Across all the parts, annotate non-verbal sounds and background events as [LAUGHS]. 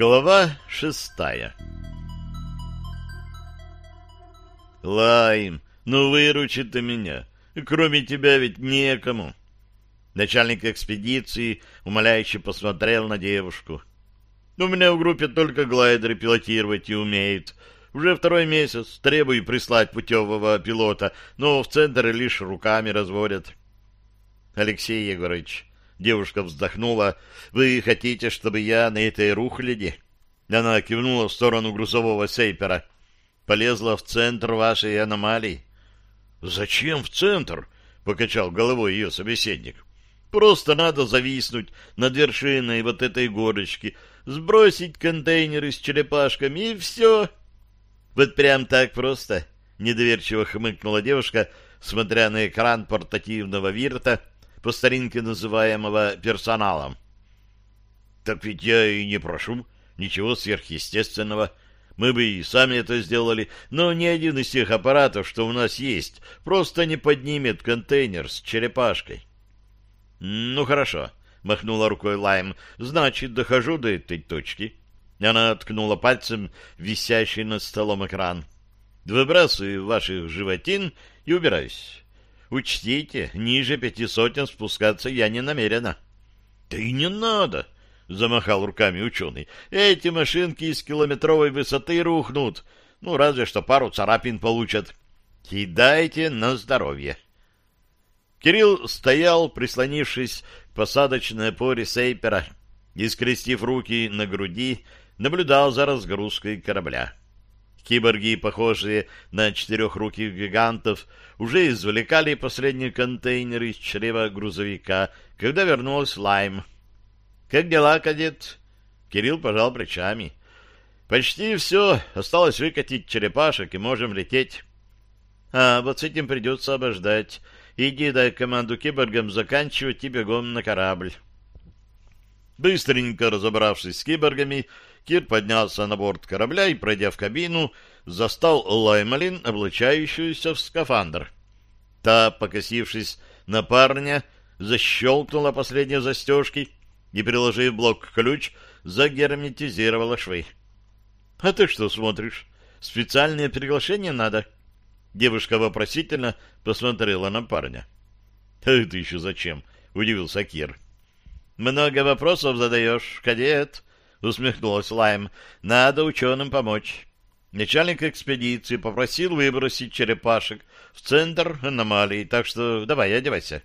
Глава шестая Лайм, ну выручи ты меня. Кроме тебя ведь некому. Начальник экспедиции умоляюще посмотрел на девушку. У меня в группе только глайдеры пилотировать и умеют. Уже второй месяц требую прислать путевого пилота, но в центре лишь руками разводят. Алексей Егорович, девушка вздохнула, вы хотите, чтобы я на этой рухляде? Она кивнула в сторону грузового сейпера. Полезла в центр вашей аномалии. Зачем в центр? Покачал головой ее собеседник. Просто надо зависнуть над вершиной вот этой горочки, сбросить контейнеры с черепашками, и все. Вот прям так просто, недоверчиво хмыкнула девушка, смотря на экран портативного вирта, по старинке называемого персоналом. Так ведь я и не прошу ничего сверхъестественного. Мы бы и сами это сделали, но ни один из тех аппаратов, что у нас есть, просто не поднимет контейнер с черепашкой. Ну, хорошо, махнула рукой Лайм. Значит, дохожу до этой точки. Она ткнула пальцем висящий над столом экран. Выбрасываю ваших животин и убираюсь. Учтите, ниже пяти сотен спускаться я не намерена. — Да и не надо! — замахал руками ученый. — Эти машинки из километровой высоты рухнут. Ну, разве что пару царапин получат. Кидайте на здоровье. Кирилл стоял, прислонившись к посадочной опоре сейпера и, скрестив руки на груди, наблюдал за разгрузкой корабля. Киборги, похожие на четырехруких гигантов, уже извлекали последние контейнеры из чрева грузовика, когда вернулась Лайм. «Как дела, кадет?» Кирилл пожал плечами. «Почти все. Осталось выкатить черепашек, и можем лететь». «А вот с этим придется обождать. Иди дай команду киборгам заканчивать и бегом на корабль». Быстренько разобравшись с киборгами, Кир поднялся на борт корабля и, пройдя в кабину, застал Лаймалин, облачающуюся в скафандр. Та, покосившись на парня, защелкнула последние застежки и, приложив блок-ключ, загерметизировала швы. — А ты что смотришь? Специальное приглашение надо? Девушка вопросительно посмотрела на парня. — А это еще зачем? — удивился Кир. — Много вопросов задаешь, кадет, — усмехнулась Лайм. — Надо ученым помочь. Начальник экспедиции попросил выбросить черепашек в центр аномалии, так что давай, одевайся.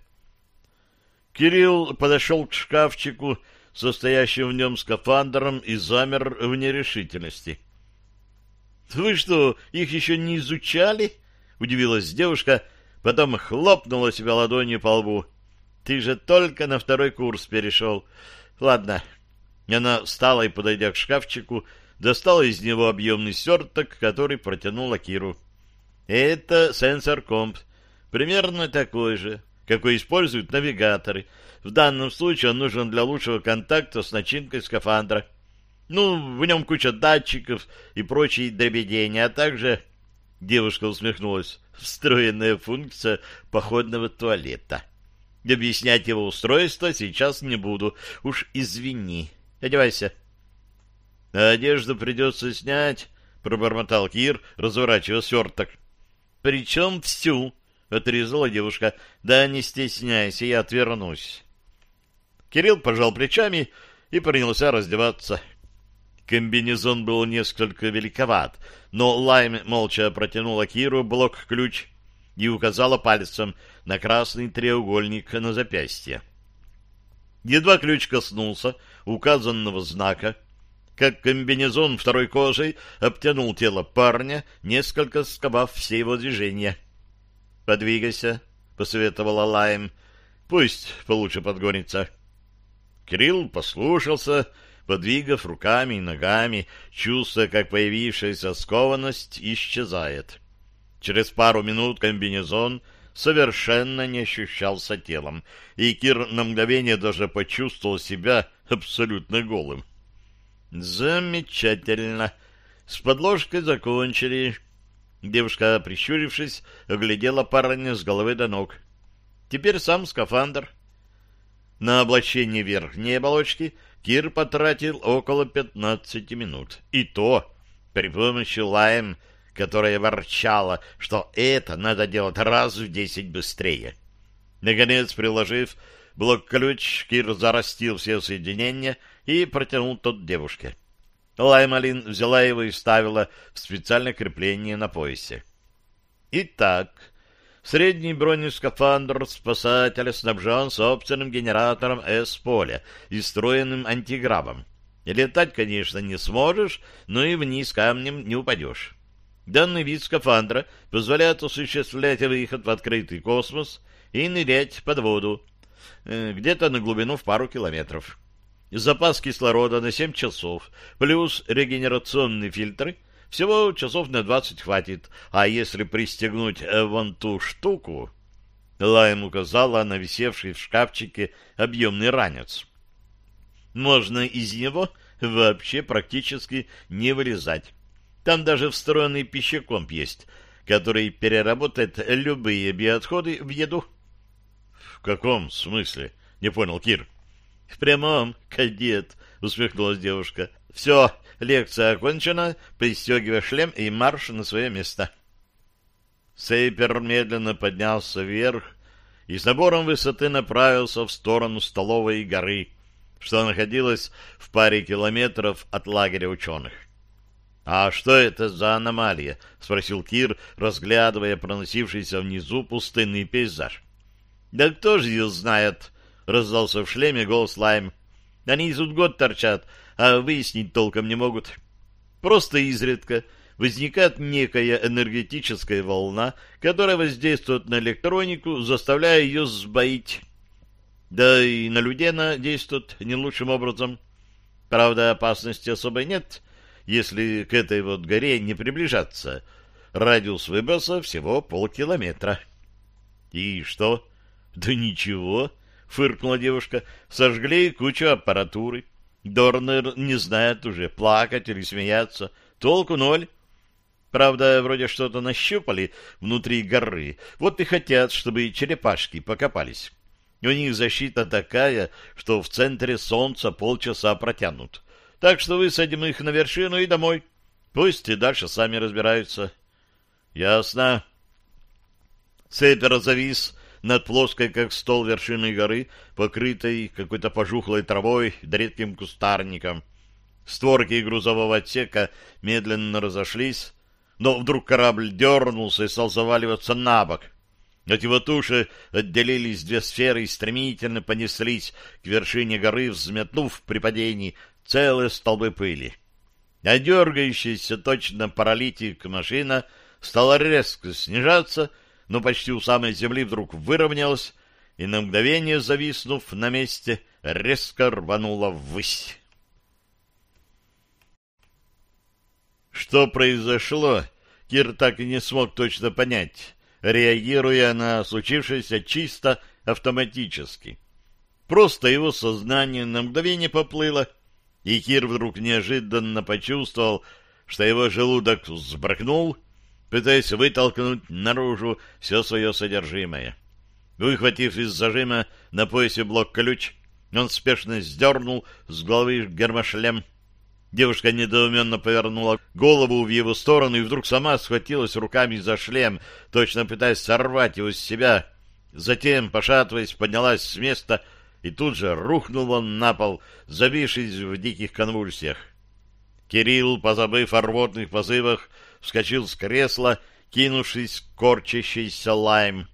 Кирилл подошел к шкафчику, состоящим в нем скафандром, и замер в нерешительности. — Вы что, их еще не изучали? — удивилась девушка, потом хлопнула себя ладонью по лбу. — Ты же только на второй курс перешел. Ладно, она встала и, подойдя к шкафчику, достала из него объемный сверток, который протянула Киру. Это сенсор-комп, примерно такой же, какой используют навигаторы. В данном случае он нужен для лучшего контакта с начинкой скафандра. Ну, в нем куча датчиков и прочие дребедения, а также... Девушка усмехнулась. Встроенная функция походного туалета. Объяснять его устройство сейчас не буду. Уж извини. Одевайся. Одежду придется снять, пробормотал Кир, разворачивая сверток. Причем всю, отрезала девушка. Да не стесняйся, я отвернусь. Кирилл пожал плечами и принялся раздеваться. Комбинезон был несколько великоват, но Лайм молча протянула Киру блок-ключ и указала пальцем на красный треугольник на запястье. Едва ключ коснулся указанного знака, как комбинезон второй кожей обтянул тело парня, несколько сковав все его движения. — Подвигайся, — посоветовала Лайм. — Пусть получше подгонится. Кирилл послушался, подвигав руками и ногами, чувствуя, как появившаяся скованность исчезает. Через пару минут комбинезон — совершенно не ощущался телом, и Кир на мгновение даже почувствовал себя абсолютно голым. «Замечательно. С подложкой закончили». Девушка, прищурившись, оглядела парня с головы до ног. «Теперь сам скафандр». На облачение верхней оболочки Кир потратил около 15 минут. И то при помощи лаем, которая ворчала, что это надо делать раз в 10 быстрее. Наконец, приложив блок-ключ, Кир зарастил все соединения и протянул тот девушке. Лаймалин взяла его и ставила в специальное крепление на поясе. Итак, средний бронескафандр спасателя снабжен собственным генератором С-поля и встроенным антигравом. Летать, конечно, не сможешь, но и вниз камнем не упадешь. Данный вид скафандра позволяет осуществлять выход в открытый космос и нырять под воду, э, где-то на глубину в пару километров. Запас кислорода на 7 часов, плюс регенерационные фильтры, всего часов на 20 хватит, а если пристегнуть э, вон ту штуку... Лайм указала на висевший в шкафчике объемный ранец. Можно из него вообще практически не вылезать. Там даже встроенный пищекомп есть, который переработает любые биоотходы в еду. — В каком смысле? — не понял Кир. — В прямом, кадет, — усмехнулась девушка. — Все, лекция окончена, пристегивай шлем и марш на свое место. Сейпер медленно поднялся вверх и с набором высоты направился в сторону столовой горы, что находилась в паре километров от лагеря ученых. «А что это за аномалия?» — спросил Кир, разглядывая проносившийся внизу пустынный пейзаж. «Да кто же ее знает?» — раздался в шлеме голос Лайм. «Они тут год торчат, а выяснить толком не могут. Просто изредка возникает некая энергетическая волна, которая воздействует на электронику, заставляя ее сбоить. Да и на людей она действует не лучшим образом. Правда, опасности особой нет, если к этой вот горе не приближаться. Радиус выброса всего полкилометра. — И что? — Да ничего, — фыркнула девушка. — Сожгли кучу аппаратуры. Дорнер не знает уже, плакать или смеяться. Толку ноль. Правда, вроде что-то нащупали внутри горы. Вот и хотят, чтобы черепашки покопались. У них защита такая, что в центре солнца полчаса протянут. Так что высадим их на вершину и домой. Пусть и дальше сами разбираются. Ясно. Цепер завис над плоской, как стол вершины горы, покрытой какой-то пожухлой травой да редким кустарником. Створки грузового отсека медленно разошлись, но вдруг корабль дернулся и стал заваливаться на бок. От его туши отделились две сферы и стремительно понеслись к вершине горы, взметнув при падении целые столбы пыли. А дергающаяся точно паралитик машина стала резко снижаться, но почти у самой земли вдруг выровнялась и на мгновение, зависнув на месте, резко рванула ввысь. Что произошло, Кир так и не смог точно понять, реагируя на случившееся чисто автоматически. Просто его сознание на мгновение поплыло, и Кир вдруг неожиданно почувствовал, что его желудок взбракнул, пытаясь вытолкнуть наружу все свое содержимое. Выхватив из зажима на поясе блок-ключ, он спешно сдернул с головы гермошлем. Девушка недоуменно повернула голову в его сторону и вдруг сама схватилась руками за шлем, точно пытаясь сорвать его с себя. Затем, пошатываясь, поднялась с места и тут же рухнул он на пол, забившись в диких конвульсиях. Кирилл, позабыв о рвотных позывах, вскочил с кресла, кинувшись к корчащейся лайм.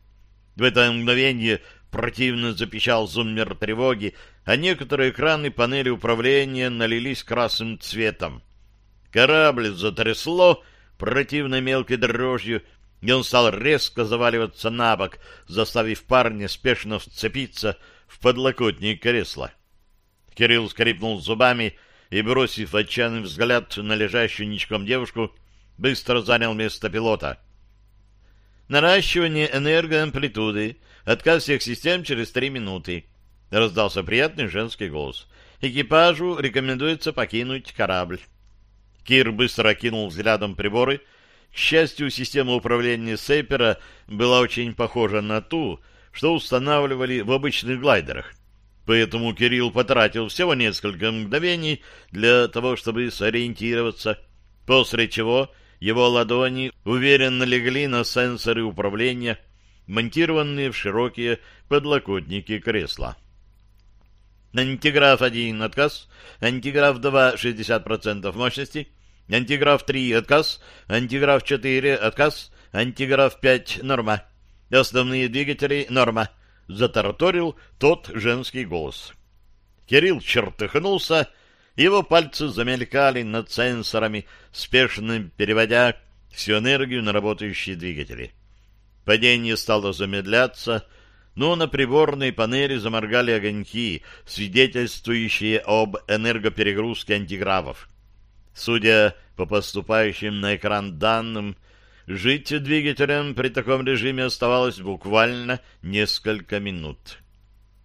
В это мгновение противно запищал зуммер тревоги, а некоторые экраны панели управления налились красным цветом. Корабль затрясло противной мелкой дрожью, и он стал резко заваливаться на бок, заставив парня спешно вцепиться в подлокотник кресла. Кирилл скрипнул зубами и, бросив отчаянный взгляд на лежащую ничком девушку, быстро занял место пилота. Наращивание энергоамплитуды. Отказ всех систем через три минуты. Раздался приятный женский голос. Экипажу рекомендуется покинуть корабль. Кир быстро окинул взглядом приборы. К счастью, система управления Сейпера была очень похожа на ту, что устанавливали в обычных глайдерах. поэтому Кирилл потратил всего несколько мгновений для того, чтобы сориентироваться, после чего его ладони уверенно легли на сенсоры управления, монтированные в широкие подлокотники кресла. Антиграф 1 отказ, антиграф 2 60% мощности, антиграф 3 отказ, антиграф 4 отказ, антиграф 5 норма. Основные двигатели норма. Затараторил тот женский голос. Кирилл чертыхнулся, его пальцы замелькали над сенсорами, спешно переводя всю энергию на работающие двигатели. Падение стало замедляться, но на приборной панели заморгали огоньки, свидетельствующие об энергоперегрузке антиграфов. Судя по поступающим на экран данным, жить двигателем при таком режиме оставалось буквально несколько минут.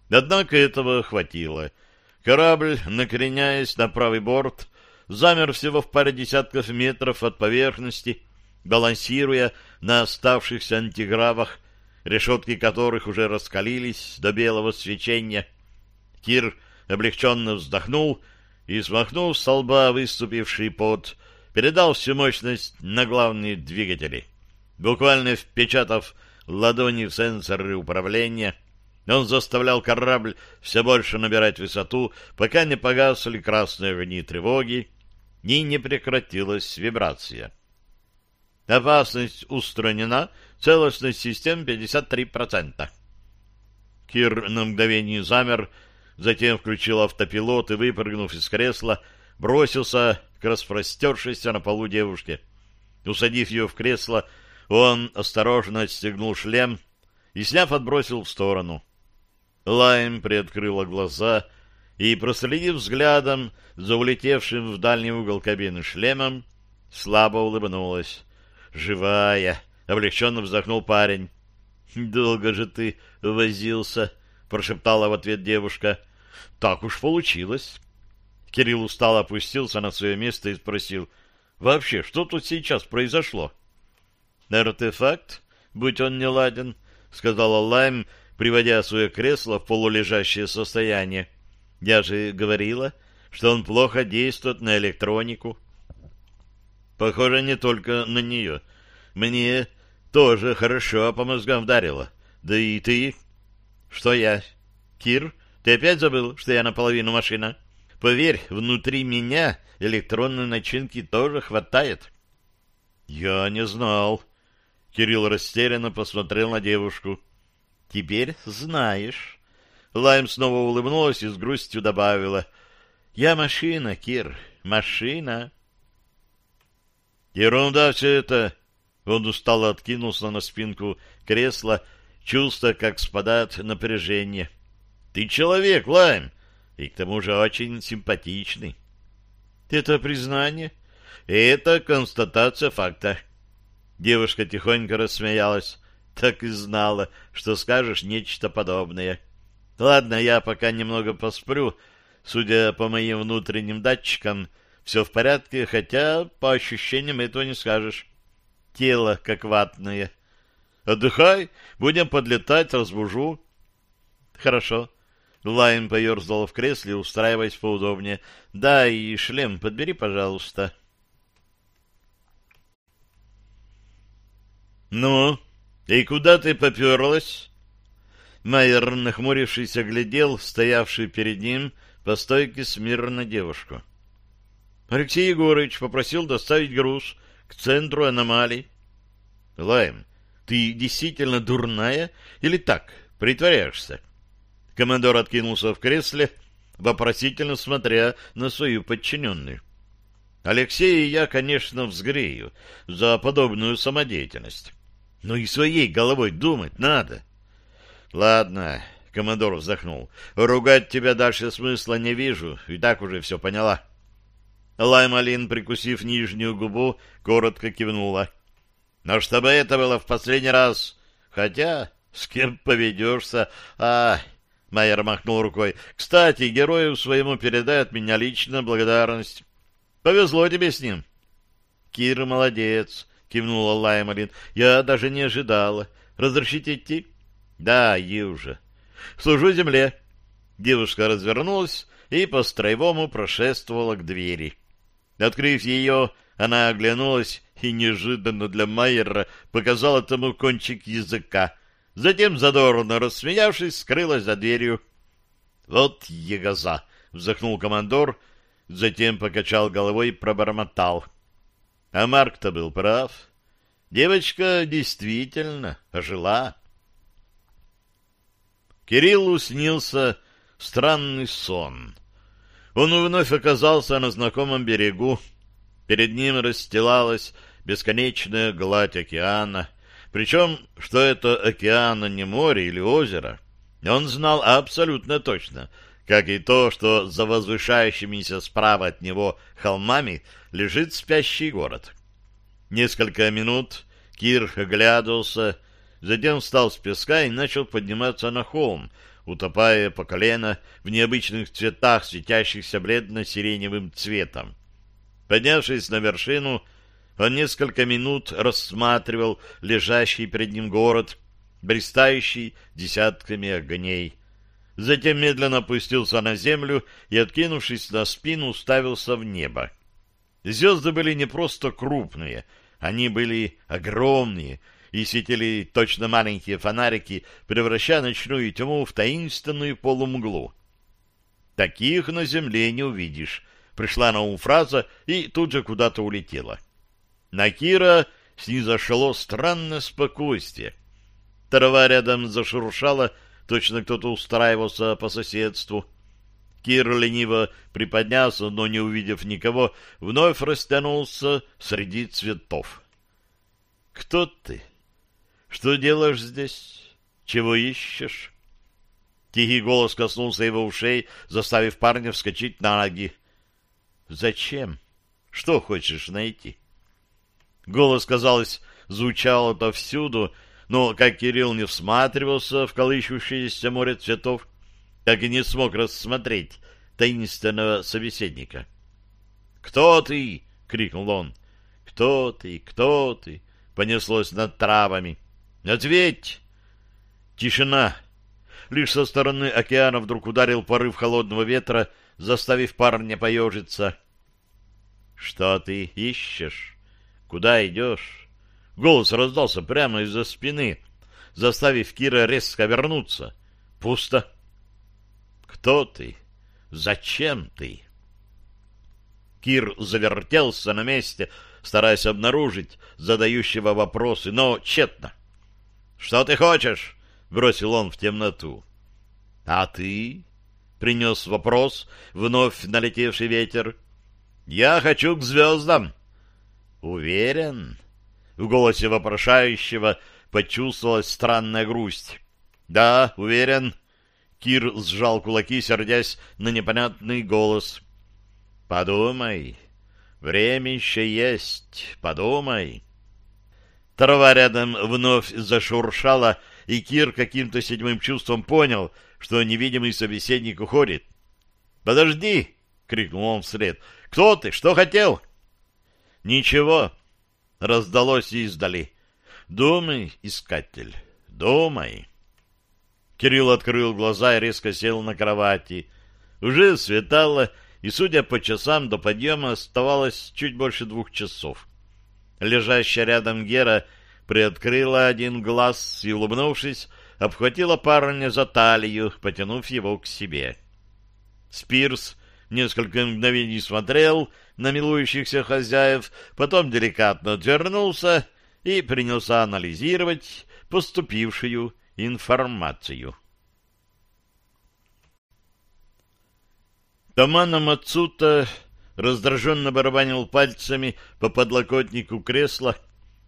Однако этого хватило. Корабль, накреняясь на правый борт, замер всего в паре десятков метров от поверхности, балансируя на оставшихся антигравах, решетки которых уже раскалились до белого свечения. Кир облегченно вздохнул и, смахнув с лба выступивший пот, передал всю мощность на главные двигатели. Буквально впечатав ладони в сенсоры управления, он заставлял корабль все больше набирать высоту, пока не погасли красные огни тревоги и не прекратилась вибрация. Опасность устранена, целостность систем 53%. Кир на мгновение замер, затем включил автопилот и, выпрыгнув из кресла, бросился к распростершейся на полу девушке. Усадив ее в кресло, он осторожно отстегнул шлем и, сняв, отбросил в сторону. Лайм приоткрыла глаза и, проследив взглядом за улетевшим в дальний угол кабины шлемом, слабо улыбнулась. «Живая!» — облегченно вздохнул парень. «Долго же ты возился!» — прошептала в ответ девушка. «Так уж получилось!» Кирилл устало опустился на свое место и спросил, «Вообще, что тут сейчас произошло?» «Артефакт, будь он не ладен», — сказала Лайм, приводя свое кресло в полулежащее состояние. «Я же говорила, что он плохо действует на электронику». «Похоже, не только на нее. Мне тоже хорошо по мозгам вдарило. Да и ты...» «Что я? Кир, ты опять забыл, что я наполовину машина?» Поверь, внутри меня электронной начинки тоже хватает. Я не знал. Кирилл растерянно посмотрел на девушку. Теперь знаешь. Лайм снова улыбнулась и с грустью добавила. Я машина, Кир, машина. Ерунда все это. Он устало откинулся на спинку кресла, чувствуя, как спадает напряжение. Ты человек, Лайм, и к тому же очень симпатичный. Это признание? Это констатация факта. Девушка тихонько рассмеялась. Так и знала, что скажешь нечто подобное. Ладно, я пока немного посплю. Судя по моим внутренним датчикам, все в порядке, хотя по ощущениям этого не скажешь. Тело как ватное. Отдыхай, будем подлетать, разбужу. Хорошо. Лайн поерзал в кресле, устраиваясь поудобнее. «Да, и шлем подбери, пожалуйста». «Ну, и куда ты поперлась?» Майер, нахмурившись, оглядел стоявший перед ним по стойке смирно девушку. Алексей Егорович попросил доставить груз к центру аномалий. «Лайм, ты действительно дурная или так притворяешься?» Командор откинулся в кресле, вопросительно смотря на свою подчиненную. Алексея я, конечно, взгрею за подобную самодеятельность. Но и своей головой думать надо. Ладно, командор вздохнул. Ругать тебя дальше смысла не вижу, и так уже все поняла. Лаймалин, прикусив нижнюю губу, коротко кивнула. Но чтобы это было в последний раз. Хотя, с кем поведешься, а... Майер махнул рукой. «Кстати, герою своему передай от меня лично благодарность. Повезло тебе с ним». «Кир молодец», — кивнула Лаймалин. «Я даже не ожидала. Разрешите идти?» «Да, уже. Служу земле». Девушка развернулась и по-строевому прошествовала к двери. Открыв ее, она оглянулась и неожиданно для Майера показала тому кончик языка. Затем, задорно рассмеявшись, скрылась за дверью. — Вот егоза! — вздохнул командор, затем покачал головой и пробормотал. А Марк-то был прав. Девочка действительно ожила. Кириллу снился странный сон. Он вновь оказался на знакомом берегу. Перед ним расстилалась бесконечная гладь океана. Причем, что это океан, а не море или озеро, он знал абсолютно точно, как и то, что за возвышающимися справа от него холмами лежит спящий город. Несколько минут Кир оглядывался, затем встал с песка и начал подниматься на холм, утопая по колено в необычных цветах, светящихся бледно-сиреневым цветом. Поднявшись на вершину, он несколько минут рассматривал лежащий перед ним город, блистающий десятками огней. Затем медленно опустился на землю и, откинувшись на спину, уставился в небо. Звезды были не просто крупные, они были огромные и светили точно маленькие фонарики, превращая ночную тьму в таинственную полумглу. Таких на земле не увидишь. Пришла на ум фраза и тут же куда-то улетела. На Кира снизошло странное спокойствие. Трава рядом зашуршала, точно кто-то устраивался по соседству. Кир лениво приподнялся, но, не увидев никого, вновь растянулся среди цветов. — Кто ты? Что делаешь здесь? Чего ищешь? Тихий голос коснулся его ушей, заставив парня вскочить на ноги. — Зачем? Что хочешь найти? Голос, казалось, звучал отовсюду, но, как Кирилл не всматривался в колышущееся море цветов, так и не смог рассмотреть таинственного собеседника. «Кто ты?» — крикнул он. «Кто ты? Кто ты?» — понеслось над травами. «Ответь!» Тишина. Лишь со стороны океана вдруг ударил порыв холодного ветра, заставив парня поежиться. «Что ты ищешь? Куда идешь?» Голос раздался прямо из-за спины, заставив Кира резко вернуться. «Пусто». Кто ты? Зачем ты? Кир завертелся на месте, стараясь обнаружить задающего вопросы, но тщетно. — Что ты хочешь? — бросил он в темноту. — А ты? — принес вопрос вновь налетевший ветер. — Я хочу к звездам. — Уверен? В голосе вопрошающего почувствовалась странная грусть. — Да, уверен. — Кир сжал кулаки, сердясь на непонятный голос. «Подумай, время еще есть, подумай». Трава рядом вновь зашуршала, и Кир каким-то седьмым чувством понял, что невидимый собеседник уходит. «Подожди!» — крикнул он вслед. «Кто ты? Что хотел?» «Ничего!» — раздалось издали. «Думай, искатель, думай!» Кирилл открыл глаза и резко сел на кровати. Уже светало, и, судя по часам, до подъема оставалось чуть больше двух часов. Лежащая рядом Гера приоткрыла один глаз и, улыбнувшись, обхватила парня за талию, потянув его к себе. Спирс несколько мгновений смотрел на милующихся хозяев, потом деликатно отвернулся и принялся анализировать поступившую информацию. Тамана Мацута раздраженно барабанил пальцами по подлокотнику кресла,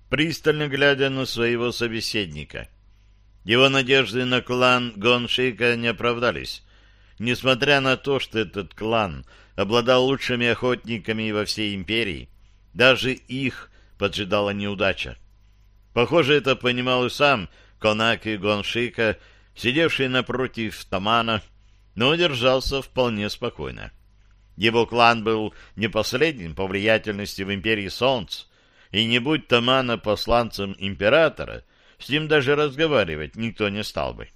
пристально глядя на своего собеседника. Его надежды на клан Гоншика не оправдались, несмотря на то, что этот клан обладал лучшими охотниками во всей империи. Даже их поджидала неудача. Похоже, это понимал и сам Конаки Гоншика, сидевший напротив Тамана, но держался вполне спокойно. Его клан был не последним по влиятельности в империи Солнц, и не будь Тамана посланцем императора, с ним даже разговаривать никто не стал бы.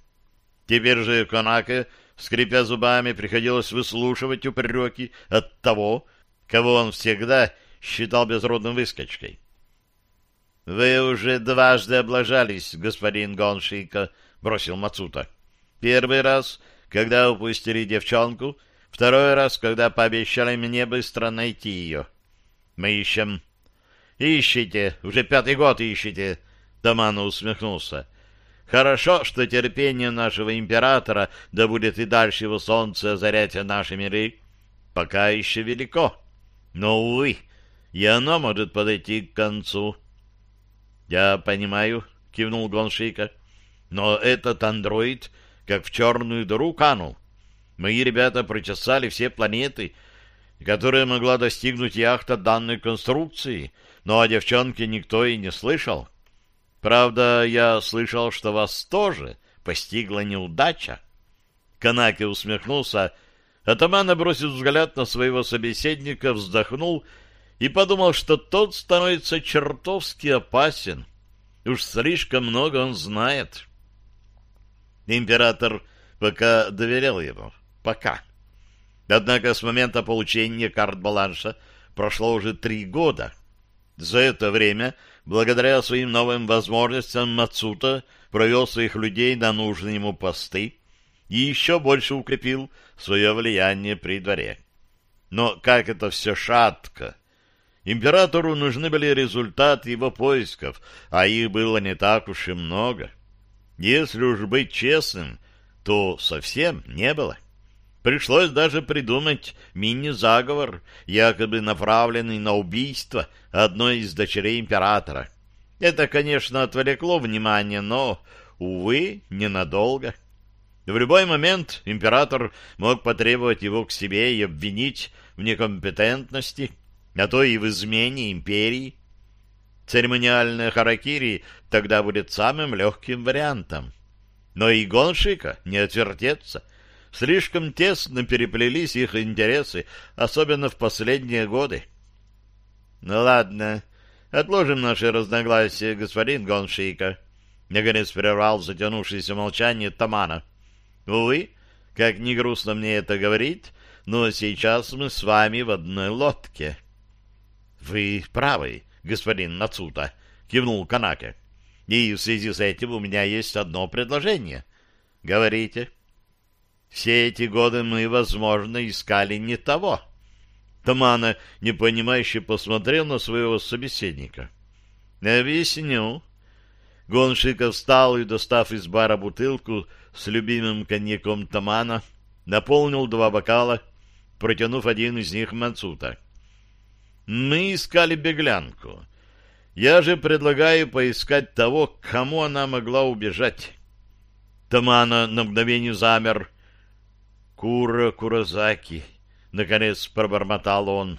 Теперь же Конаке, скрипя зубами, приходилось выслушивать упреки от того, кого он всегда считал безродным выскочкой. — Вы уже дважды облажались, господин Гоншика, — бросил Мацута. — Первый раз, когда упустили девчонку, второй раз, когда пообещали мне быстро найти ее. Мы ищем. — Ищите, уже пятый год ищите, — Тамана усмехнулся. — Хорошо, что терпение нашего императора, да будет и дальше его солнце озарять наши миры, пока еще велико. Но, увы, и оно может подойти к концу. —— Я понимаю, — кивнул Гоншейка. — Но этот андроид как в черную дыру канул. Мои ребята прочесали все планеты, которые могла достигнуть яхта данной конструкции, но о девчонке никто и не слышал. Правда, я слышал, что вас тоже постигла неудача. Канаки усмехнулся, атаман, набросив взгляд на своего собеседника, вздохнул и подумал, что тот становится чертовски опасен. Уж слишком много он знает. Император пока доверял ему. Пока. Однако с момента получения карт-баланша прошло уже три года. За это время, благодаря своим новым возможностям, Мацута провел своих людей на нужные ему посты и еще больше укрепил свое влияние при дворе. Но как это все шатко! Императору нужны были результаты его поисков, а их было не так уж и много. Если уж быть честным, то совсем не было. Пришлось даже придумать мини-заговор, якобы направленный на убийство одной из дочерей императора. Это, конечно, отвлекло внимание, но, увы, ненадолго. В любой момент император мог потребовать его к себе и обвинить в некомпетентности, а то и в измене империи. Церемониальная харакири тогда будет самым легким вариантом. Но и Гоншика не отвертеться. Слишком тесно переплелись их интересы, особенно в последние годы. Ну ладно, отложим наши разногласия, господин Гоншика. Наконец прервал затянувшееся молчание Тамана. Увы, как не грустно мне это говорить, но сейчас мы с вами в одной лодке. Вы правы, господин Нацута, кивнул Канаке. И в связи с этим у меня есть одно предложение. Говорите. Все эти годы мы, возможно, искали не того. Тамана, непонимающе, посмотрел на своего собеседника. Объясню. Гоншиков встал и, достав из бара бутылку с любимым коньяком Тамана, наполнил два бокала, протянув один из них Мацута. Мы искали беглянку. Я же предлагаю поискать того, к кому она могла убежать. Тамана на мгновение замер. Кура Куразаки, наконец пробормотал он.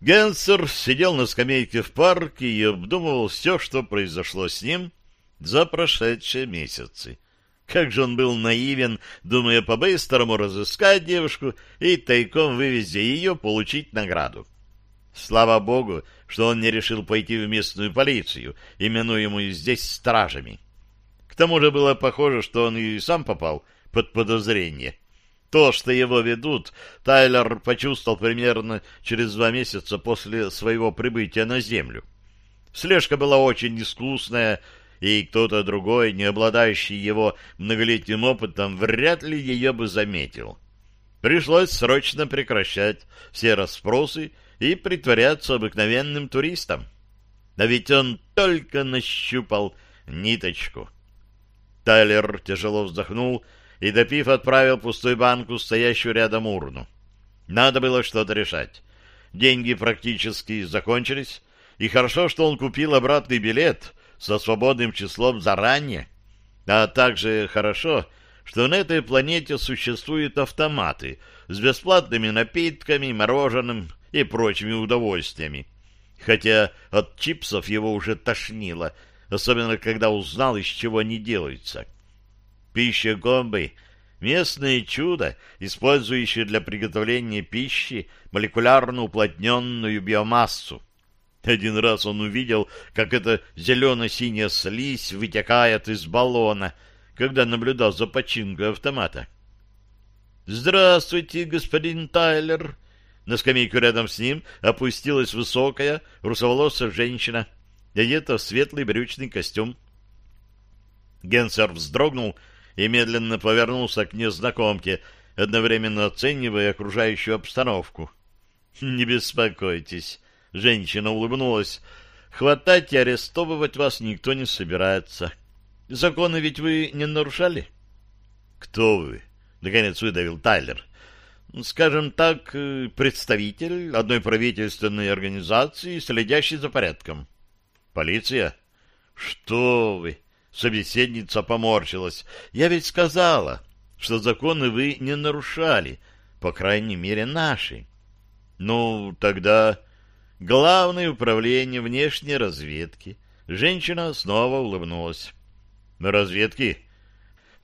Генсер сидел на скамейке в парке и обдумывал все, что произошло с ним за прошедшие месяцы. Как же он был наивен, думая по-быстрому разыскать девушку и тайком вывезя ее получить награду. Слава богу, что он не решил пойти в местную полицию, именуемую здесь стражами. К тому же было похоже, что он и сам попал под подозрение. То, что его ведут, Тайлер почувствовал примерно через два месяца после своего прибытия на Землю. Слежка была очень искусная, и кто-то другой, не обладающий его многолетним опытом, вряд ли ее бы заметил. Пришлось срочно прекращать все расспросы и притворяться обыкновенным туристом. А ведь он только нащупал ниточку. Тайлер тяжело вздохнул и, допив, отправил пустую банку, стоящую рядом урну. Надо было что-то решать. Деньги практически закончились, и хорошо, что он купил обратный билет со свободным числом заранее, а также хорошо, что на этой планете существуют автоматы с бесплатными напитками, мороженым и прочими удовольствиями. Хотя от чипсов его уже тошнило, особенно когда узнал, из чего они делаются. Пища гомбы — местное чудо, использующее для приготовления пищи молекулярно уплотненную биомассу. Один раз он увидел, как эта зелено-синяя слизь вытекает из баллона, когда наблюдал за починкой автомата. «Здравствуйте, господин Тайлер!» На скамейку рядом с ним опустилась высокая, русоволосая женщина, одета в светлый брючный костюм. Генсер вздрогнул и медленно повернулся к незнакомке, одновременно оценивая окружающую обстановку. [LAUGHS] «Не беспокойтесь», — женщина улыбнулась, — «хватать и арестовывать вас никто не собирается. Законы ведь вы не нарушали?» «Кто вы?» — наконец выдавил Тайлер. «Скажем так, э, представитель одной правительственной организации, следящей за порядком». «Полиция?» «Что вы?» — собеседница поморщилась. «Я ведь сказала, что законы вы не нарушали, по крайней мере, наши». «Ну, тогда...» «Главное управление внешней разведки». Женщина снова улыбнулась. «Разведки?»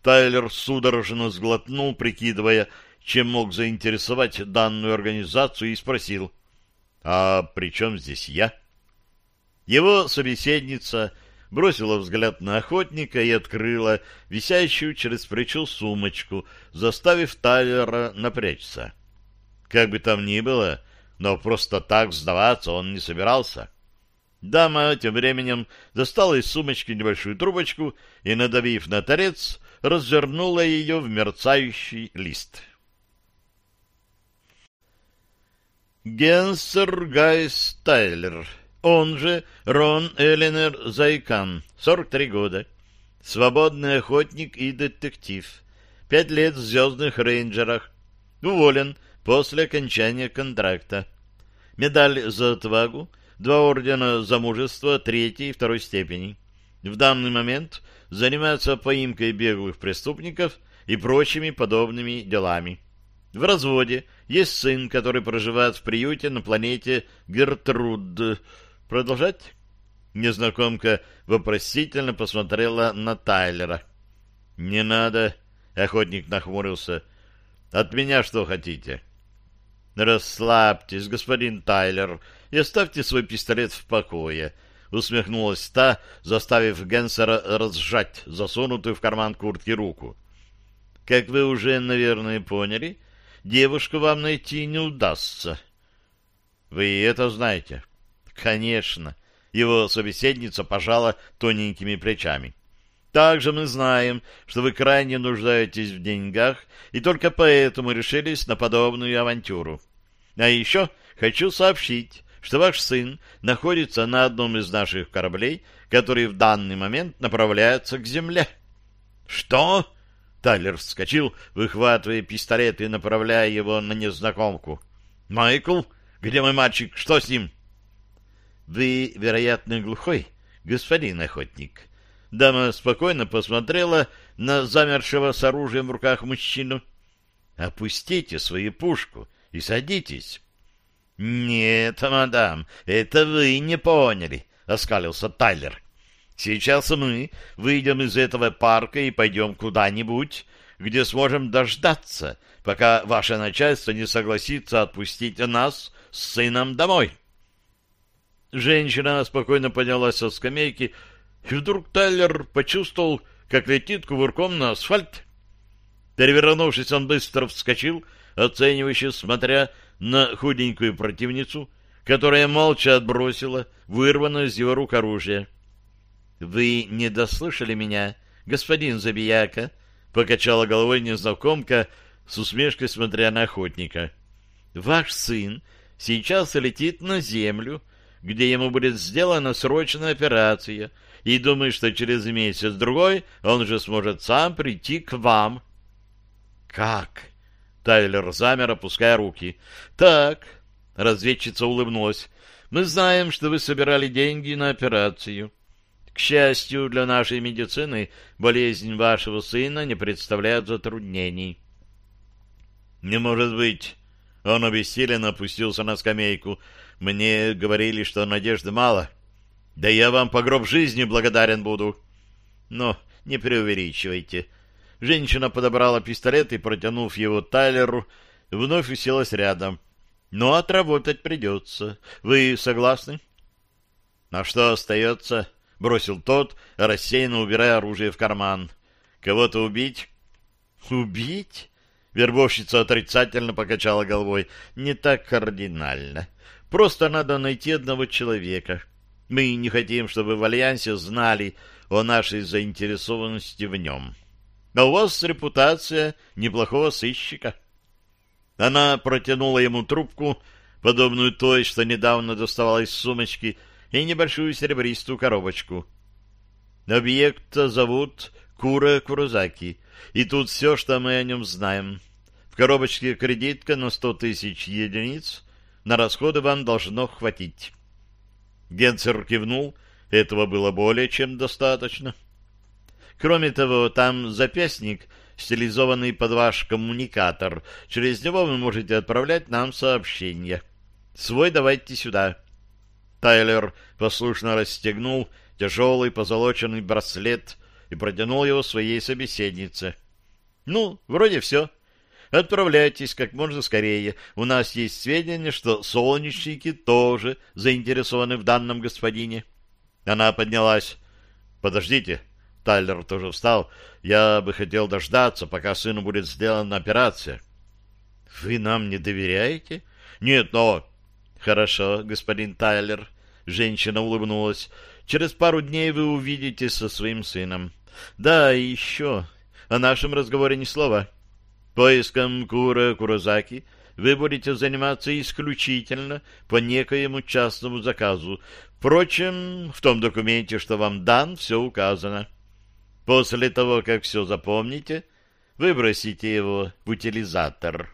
Тайлер судорожно сглотнул, прикидывая, чем мог заинтересовать данную организацию, и спросил, «А при чем здесь я?» Его собеседница бросила взгляд на охотника и открыла висящую через плечо сумочку, заставив Тайлера напрячься. Как бы там ни было, но просто так сдаваться он не собирался. Дама тем временем достала из сумочки небольшую трубочку и, надавив на торец, развернула ее в мерцающий лист. Генсер Гайс Тайлер, он же Рон Эленер Зайкан, 43 года, свободный охотник и детектив, пять лет в «Звездных рейнджерах», уволен после окончания контракта. Медаль за отвагу, два ордена за мужество третьей и второй степени. В данный момент занимается поимкой беглых преступников и прочими подобными делами. В разводе есть сын, который проживает в приюте на планете Гертруд. Продолжать? Незнакомка вопросительно посмотрела на Тайлера. «Не надо», — охотник нахмурился. «От меня что хотите?» «Расслабьтесь, господин Тайлер, и оставьте свой пистолет в покое», — усмехнулась та, заставив Генсера разжать засунутую в карман куртки руку. «Как вы уже, наверное, поняли, девушку вам найти не удастся». «Вы это знаете?» «Конечно». Его собеседница пожала тоненькими плечами. «Также мы знаем, что вы крайне нуждаетесь в деньгах, и только поэтому решились на подобную авантюру. А еще хочу сообщить, что ваш сын находится на одном из наших кораблей, который в данный момент направляется к земле. Что? Тайлер вскочил, выхватывая пистолет и направляя его на незнакомку. Майкл, где мой мальчик? Что с ним? Вы, вероятно, глухой, господин охотник. Дама спокойно посмотрела на замершего с оружием в руках мужчину. Опустите свою пушку и садитесь. «Нет, мадам, это вы не поняли», — оскалился Тайлер. «Сейчас мы выйдем из этого парка и пойдем куда-нибудь, где сможем дождаться, пока ваше начальство не согласится отпустить нас с сыном домой». Женщина спокойно поднялась со скамейки, и вдруг Тайлер почувствовал, как летит кувырком на асфальт. Перевернувшись, он быстро вскочил, оценивающе смотря на худенькую противницу, которая молча отбросила вырванное из его рук оружие. — Вы не дослышали меня, господин Забияка? — покачала головой незнакомка с усмешкой, смотря на охотника. — Ваш сын сейчас летит на землю, где ему будет сделана срочная операция, и думаю, что через месяц-другой он же сможет сам прийти к вам. — Как? Тайлер замер, опуская руки. «Так», — разведчица улыбнулась, — «мы знаем, что вы собирали деньги на операцию. К счастью для нашей медицины, болезнь вашего сына не представляет затруднений». «Не может быть!» Он обессиленно опустился на скамейку. «Мне говорили, что надежды мало. Да я вам по гроб жизни благодарен буду». «Но не преувеличивайте», Женщина подобрала пистолет и, протянув его Тайлеру, вновь уселась рядом. «Но отработать придется. Вы согласны?» А что остается? Бросил тот, рассеянно убирая оружие в карман. Кого-то убить? Убить? Вербовщица отрицательно покачала головой. Не так кардинально. Просто надо найти одного человека. Мы не хотим, чтобы в Альянсе знали о нашей заинтересованности в нем. А у вас репутация неплохого сыщика. Она протянула ему трубку, подобную той, что недавно доставала из сумочки, и небольшую серебристую коробочку. Объекта зовут Кура Курузаки, и тут все, что мы о нем знаем. В коробочке кредитка на сто тысяч единиц, на расходы вам должно хватить. Генцер кивнул, этого было более чем достаточно. Кроме того, там запястник, стилизованный под ваш коммуникатор. Через него вы можете отправлять нам сообщения. Свой давайте сюда. Тайлер послушно расстегнул тяжелый позолоченный браслет и протянул его своей собеседнице. «Ну, вроде все. Отправляйтесь как можно скорее. У нас есть сведения, что солнечники тоже заинтересованы в данном господине». Она поднялась. «Подождите». Тайлер тоже встал. «Я бы хотел дождаться, пока сыну будет сделана операция». «Вы нам не доверяете?» «Нет, но Хорошо, господин Тайлер. Женщина улыбнулась. Через пару дней вы увидите со своим сыном. Да, и еще. О нашем разговоре ни слова. Поиском Кура Курозаки вы будете заниматься исключительно по некоему частному заказу. Впрочем, в том документе, что вам дан, все указано. После того, как все запомните, выбросите его в утилизатор».